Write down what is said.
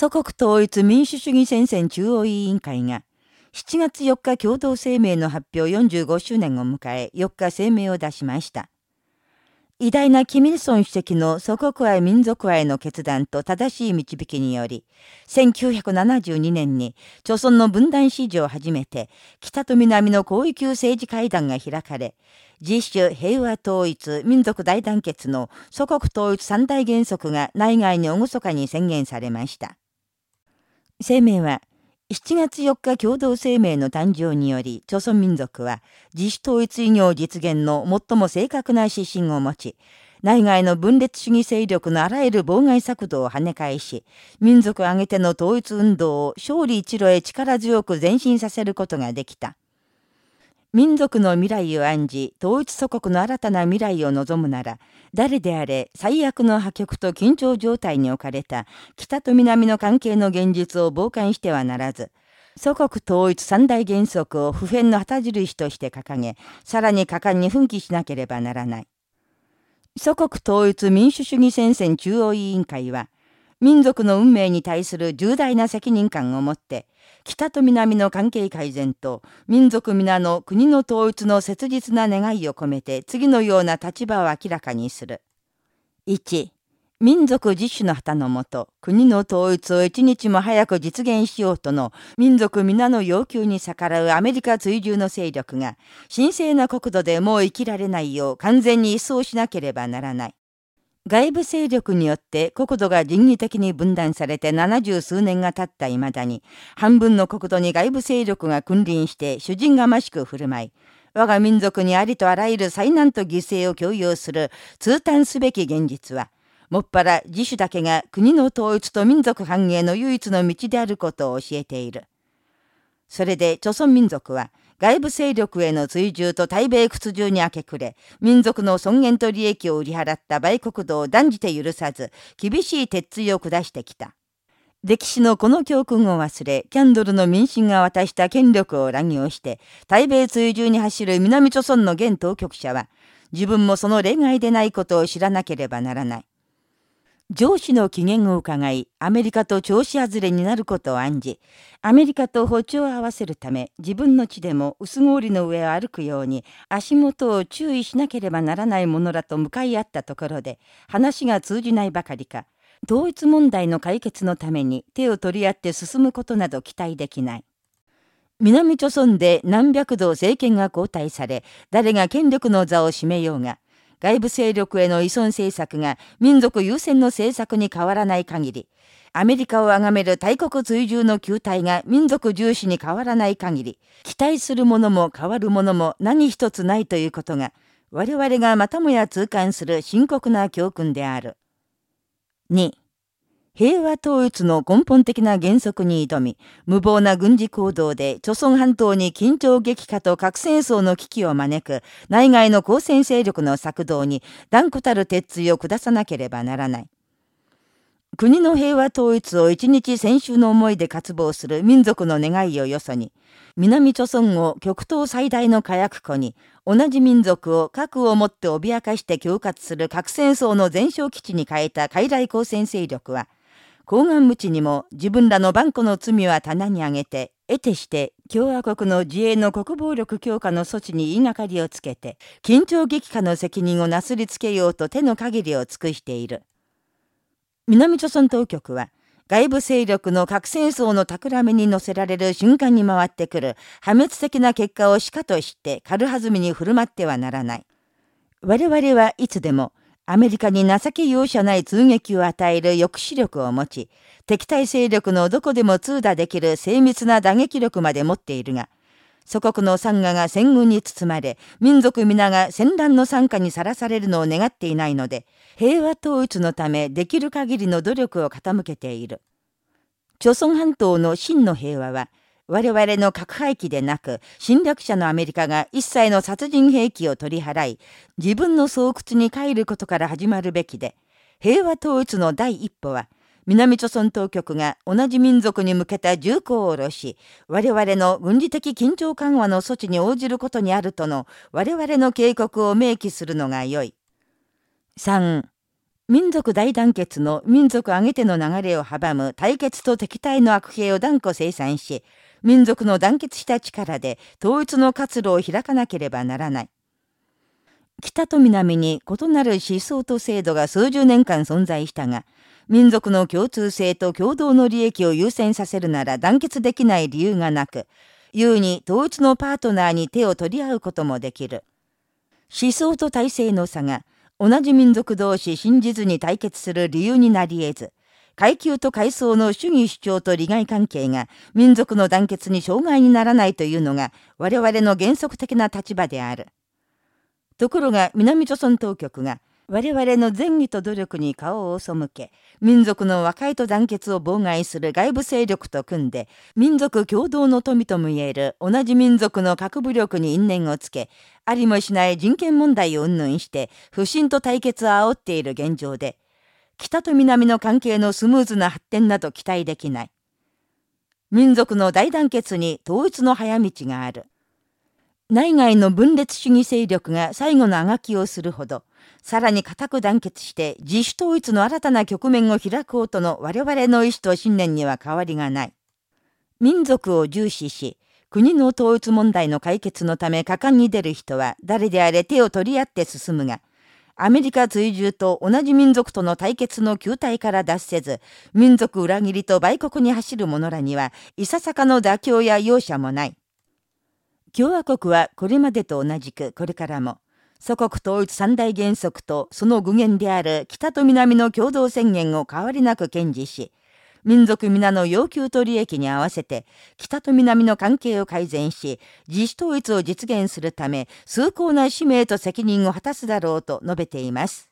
祖国統一民主主義戦線中央委員会が、7月4日共同声明の発表45周年を迎え、4日声明を出しました。偉大なキミルソン主席の祖国愛民族愛の決断と正しい導きにより、1972年に、朝鮮の分断史上初めて、北と南の広域政治会談が開かれ、自主平和統一民族大団結の祖国統一三大原則が内外に厳かに宣言されました。声明は、7月4日共同声明の誕生により、朝鮮民族は自主統一異業実現の最も正確な指針を持ち、内外の分裂主義勢力のあらゆる妨害策動を跳ね返し、民族挙げての統一運動を勝利一路へ力強く前進させることができた。民族の未来を案じ、統一祖国の新たな未来を望むなら、誰であれ最悪の破局と緊張状態に置かれた北と南の関係の現実を傍観してはならず、祖国統一三大原則を普遍の旗印として掲げ、さらに果敢に奮起しなければならない。祖国統一民主主義戦線中央委員会は、民族の運命に対する重大な責任感を持って、北と南の関係改善と民族皆の国の統一の切実な願いを込めて次のような立場を明らかにする。1、民族自主の旗のもと、国の統一を一日も早く実現しようとの民族皆の要求に逆らうアメリカ追従の勢力が、神聖な国土でもう生きられないよう完全に一掃しなければならない。外部勢力によって国土が人為的に分断されて七十数年が経った未だに、半分の国土に外部勢力が君臨して主人がましく振る舞い、我が民族にありとあらゆる災難と犠牲を共有する通嘆すべき現実は、もっぱら自主だけが国の統一と民族繁栄の唯一の道であることを教えている。それで、朝鮮民族は、外部勢力への追従と対米屈従に明け暮れ、民族の尊厳と利益を売り払った売国土を断じて許さず、厳しい鉄槌を下してきた。歴史のこの教訓を忘れ、キャンドルの民進が渡した権力を乱用して、対米追従に走る南朝鮮の現当局者は、自分もその例外でないことを知らなければならない。上司の機嫌を伺い、アメリカと調子外れになることを案じ、アメリカと歩調を合わせるため、自分の地でも薄氷の上を歩くように、足元を注意しなければならない者らと向かい合ったところで、話が通じないばかりか、統一問題の解決のために手を取り合って進むことなど期待できない。南朝村で何百度政権が交代され、誰が権力の座を占めようが、外部勢力への依存政策が民族優先の政策に変わらない限り、アメリカを崇める大国追従の球体が民族重視に変わらない限り、期待するものも変わるものも何一つないということが、我々がまたもや痛感する深刻な教訓である。2、平和統一の根本的な原則に挑み、無謀な軍事行動で、朝鮮半島に緊張激化と核戦争の危機を招く、内外の交戦勢力の策動に断固たる鉄槌を下さなければならない。国の平和統一を一日先週の思いで渇望する民族の願いをよそに、南朝鮮を極東最大の火薬庫に、同じ民族を核をもって脅かして恐喝する核戦争の前哨基地に変えた傀儡交戦勢力は、高岸無知にも自分らの万古の罪は棚に上げて、得てして共和国の自衛の国防力強化の措置に言いがかりをつけて、緊張激化の責任をなすりつけようと手の限りを尽くしている。南朝鮮当局は、外部勢力の核戦争の企めに乗せられる瞬間に回ってくる破滅的な結果をしかとして軽はずみに振る舞ってはならない。我々はいつでもアメリカに情け容赦ない通撃を与える抑止力を持ち、敵対勢力のどこでも通打できる精密な打撃力まで持っているが、祖国の参加が戦軍に包まれ、民族皆が戦乱の参加にさらされるのを願っていないので、平和統一のためできる限りの努力を傾けている。朝鮮半島の真の平和は、我々の核廃棄でなく、侵略者のアメリカが一切の殺人兵器を取り払い、自分の巣窟に帰ることから始まるべきで、平和統一の第一歩は、南朝鮮当局が同じ民族に向けた銃口を下ろし、我々の軍事的緊張緩和の措置に応じることにあるとの我々の警告を明記するのが良い。3. 民族大団結の民族挙げての流れを阻む対決と敵対の悪兵を断固生産し、民族の団結した力で統一の活路を開かなければならない。北と南に異なる思想と制度が数十年間存在したが、民族の共通性と共同の利益を優先させるなら団結できない理由がなく、優に統一のパートナーに手を取り合うこともできる。思想と体制の差が同じ民族同士真実に対決する理由になり得ず、階級と階層の主義主張と利害関係が民族の団結に障害にならないというのが我々の原則的な立場である。ところが南朝鮮当局が我々の善意と努力に顔を背け、民族の和解と団結を妨害する外部勢力と組んで、民族共同の富とも言える同じ民族の核武力に因縁をつけ、ありもしない人権問題を云々して、不信と対決を煽っている現状で、北と南の関係のスムーズな発展など期待できない。民族の大団結に統一の早道がある。内外の分裂主義勢力が最後のあがきをするほど、さらに固く団結して自主統一の新たな局面を開こうとの我々の意志と信念には変わりがない。民族を重視し、国の統一問題の解決のため果敢に出る人は誰であれ手を取り合って進むが、アメリカ追従と同じ民族との対決の球体から脱せず、民族裏切りと売国に走る者らには、いささかの妥協や容赦もない。共和国はこれまでと同じくこれからも、祖国統一三大原則とその具現である北と南の共同宣言を変わりなく堅持し、民族皆の要求と利益に合わせて、北と南の関係を改善し、自主統一を実現するため、崇高な使命と責任を果たすだろうと述べています。